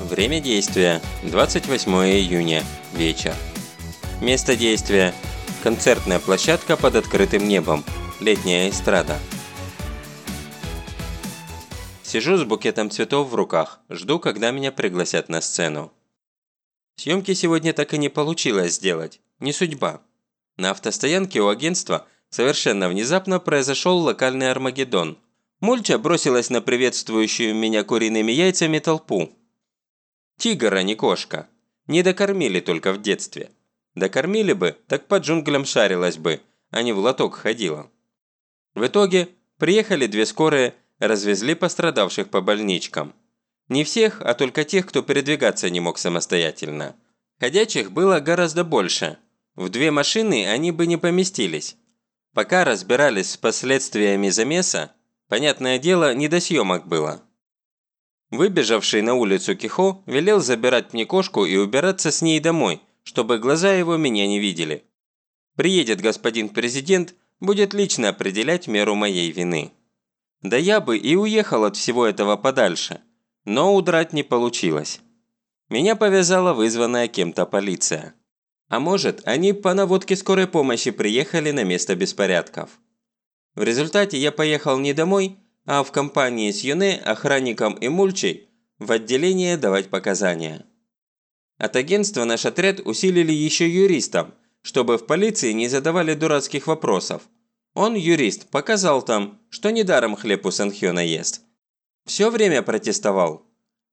Время действия – 28 июня, вечер. Место действия – концертная площадка под открытым небом, летняя эстрада. Сижу с букетом цветов в руках, жду, когда меня пригласят на сцену. Съемки сегодня так и не получилось сделать, не судьба. На автостоянке у агентства совершенно внезапно произошел локальный Армагеддон. Мульча бросилась на приветствующую меня куриными яйцами толпу. Тигр, а не кошка. Не докормили только в детстве. Докормили бы, так по джунглям шарилась бы, а не в лоток ходила. В итоге приехали две скорые, развезли пострадавших по больничкам. Не всех, а только тех, кто передвигаться не мог самостоятельно. Ходячих было гораздо больше. В две машины они бы не поместились. Пока разбирались с последствиями замеса, понятное дело, не до съемок было. Выбежавший на улицу Кихо велел забирать мне кошку и убираться с ней домой, чтобы глаза его меня не видели. Приедет господин президент, будет лично определять меру моей вины. Да я бы и уехал от всего этого подальше, но удрать не получилось. Меня повязала вызванная кем-то полиция. А может, они по наводке скорой помощи приехали на место беспорядков. В результате я поехал не домой, а в компании с Юне, охранником и Мульчей в отделение давать показания. От агентства наш отряд усилили еще юристом, чтобы в полиции не задавали дурацких вопросов. Он, юрист, показал там, что недаром хлеб у Санхёна ест. Все время протестовал.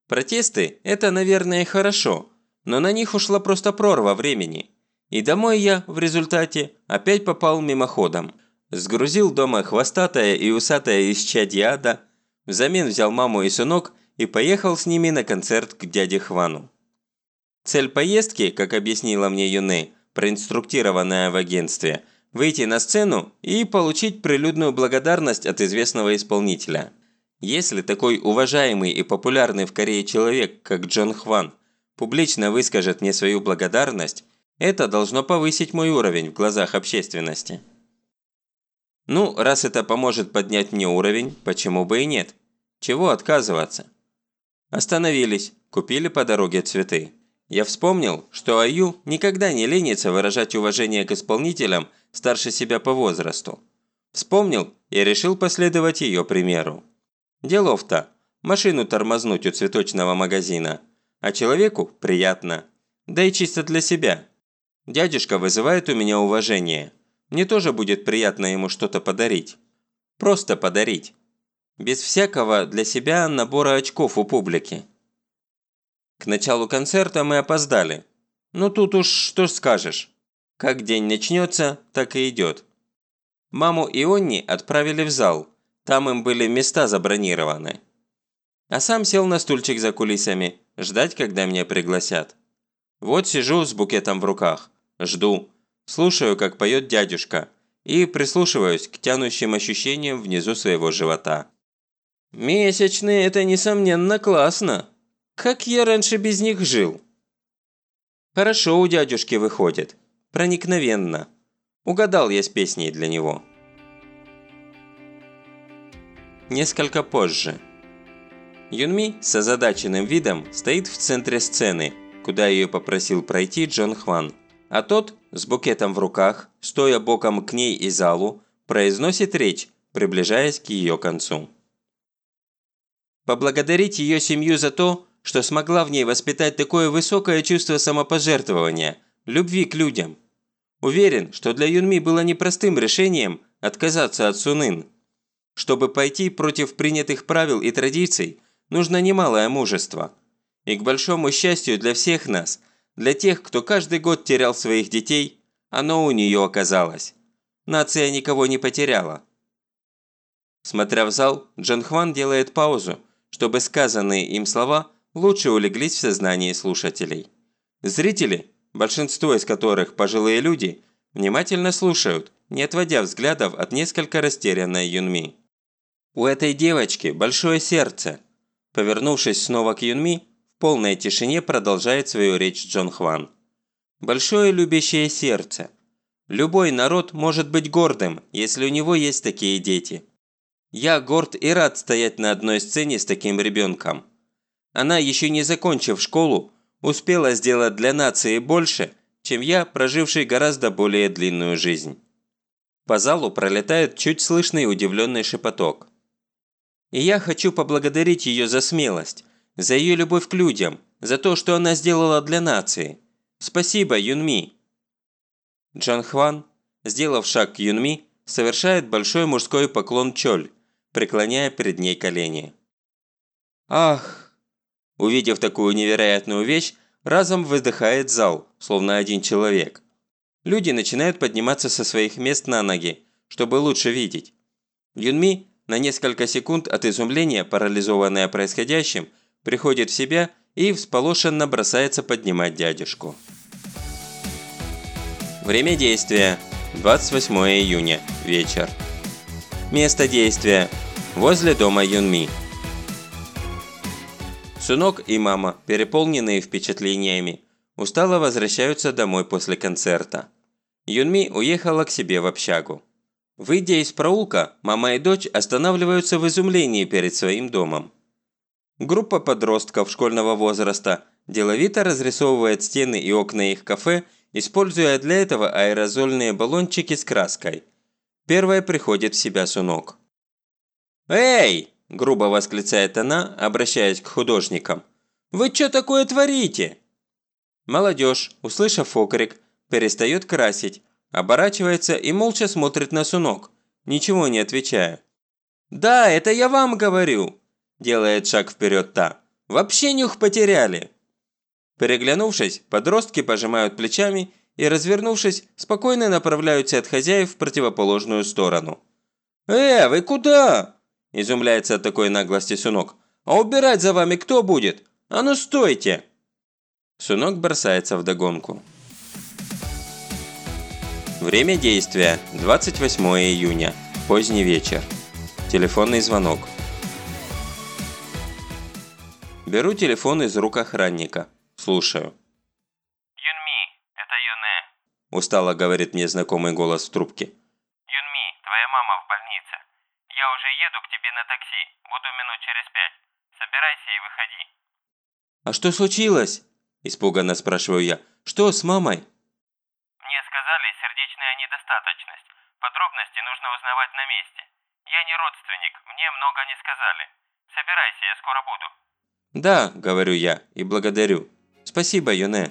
Протесты – это, наверное, хорошо, но на них ушла просто прорва времени. И домой я, в результате, опять попал мимоходом – Сгрузил дома хвостатая и усатая исчадье ада, взамен взял маму и сынок и поехал с ними на концерт к дяде Хвану. Цель поездки, как объяснила мне Юны, проинструктированная в агентстве, выйти на сцену и получить прилюдную благодарность от известного исполнителя. Если такой уважаемый и популярный в Корее человек, как Джон Хван, публично выскажет мне свою благодарность, это должно повысить мой уровень в глазах общественности. Ну, раз это поможет поднять мне уровень, почему бы и нет? Чего отказываться? Остановились, купили по дороге цветы. Я вспомнил, что Аю никогда не ленится выражать уважение к исполнителям старше себя по возрасту. Вспомнил и решил последовать ее примеру. Делов-то, машину тормознуть у цветочного магазина, а человеку приятно, да и чисто для себя. Дядюшка вызывает у меня уважение – мне тоже будет приятно ему что-то подарить. Просто подарить. Без всякого для себя набора очков у публики. К началу концерта мы опоздали. Ну тут уж что скажешь. Как день начнется, так и идет. Маму и Онни отправили в зал. Там им были места забронированы. А сам сел на стульчик за кулисами, ждать, когда меня пригласят. Вот сижу с букетом в руках. Жду. Слушаю, как поет дядюшка, и прислушиваюсь к тянущим ощущениям внизу своего живота. Месячные – это, несомненно, классно. Как я раньше без них жил? Хорошо у дядюшки выходит. Проникновенно. Угадал я с песней для него. Несколько позже. Юнми с озадаченным видом стоит в центре сцены, куда ее попросил пройти Джон Хван – а тот, с букетом в руках, стоя боком к ней и залу, произносит речь, приближаясь к ее концу. Поблагодарить ее семью за то, что смогла в ней воспитать такое высокое чувство самопожертвования, любви к людям. Уверен, что для Юнми было непростым решением отказаться от Сунын. Чтобы пойти против принятых правил и традиций, нужно немалое мужество. И к большому счастью для всех нас – для тех, кто каждый год терял своих детей, оно у нее оказалось. Нация никого не потеряла. Смотря в зал, Джан Хван делает паузу, чтобы сказанные им слова лучше улеглись в сознании слушателей. Зрители, большинство из которых пожилые люди, внимательно слушают, не отводя взглядов от несколько растерянной Юнми. «У этой девочки большое сердце», Повернувшись снова к Юнми, полной тишине продолжает свою речь Джон Хван. Большое любящее сердце. Любой народ может быть гордым, если у него есть такие дети. Я горд и рад стоять на одной сцене с таким ребенком. она, еще не закончив школу, успела сделать для нации больше, чем я, проживший гораздо более длинную жизнь. По залу пролетает чуть слышный удивленный шепоток. И я хочу поблагодарить ее за смелость, за ее любовь к людям, за то, что она сделала для нации. Спасибо, Юнми. Джан Хван, сделав шаг к Юнми, совершает большой мужской поклон Чоль, преклоняя перед ней колени. Ах! Увидев такую невероятную вещь, разом выдыхает зал, словно один человек. Люди начинают подниматься со своих мест на ноги, чтобы лучше видеть. Юнми, на несколько секунд от изумления, парализованная происходящим, приходит в себя и всполошенно бросается поднимать дядюшку. Время действия – 28 июня, вечер. Место действия – возле дома Юнми. Сунок и мама, переполненные впечатлениями, устало возвращаются домой после концерта. Юнми уехала к себе в общагу. Выйдя из проулка, мама и дочь останавливаются в изумлении перед своим домом. Группа подростков школьного возраста деловито разрисовывает стены и окна их кафе, используя для этого аэрозольные баллончики с краской. Первая приходит в себя Сунок. «Эй!» – грубо восклицает она, обращаясь к художникам. «Вы что такое творите?» Молодежь, услышав окрик, перестает красить, оборачивается и молча смотрит на Сунок, ничего не отвечая. «Да, это я вам говорю!» – делает шаг вперед та. «Вообще нюх потеряли!» Переглянувшись, подростки пожимают плечами и, развернувшись, спокойно направляются от хозяев в противоположную сторону. «Э, вы куда?» – изумляется от такой наглости Сунок. «А убирать за вами кто будет? А ну стойте!» Сунок бросается в догонку. Время действия – 28 июня, поздний вечер. Телефонный звонок. Беру телефон из рук охранника. Слушаю. «Юнми, это Юне». Устало говорит мне знакомый голос в трубке. «Юнми, твоя мама в больнице. Я уже еду к тебе на такси. Буду минут через пять. Собирайся и выходи». «А что случилось?» – испуганно спрашиваю я. «Что с мамой?» Мне сказали сердечная недостаточность. Подробности нужно узнавать на месте. Я не родственник, мне много не сказали. Собирайся, я скоро буду. «Да», – говорю я и благодарю. «Спасибо, Юне».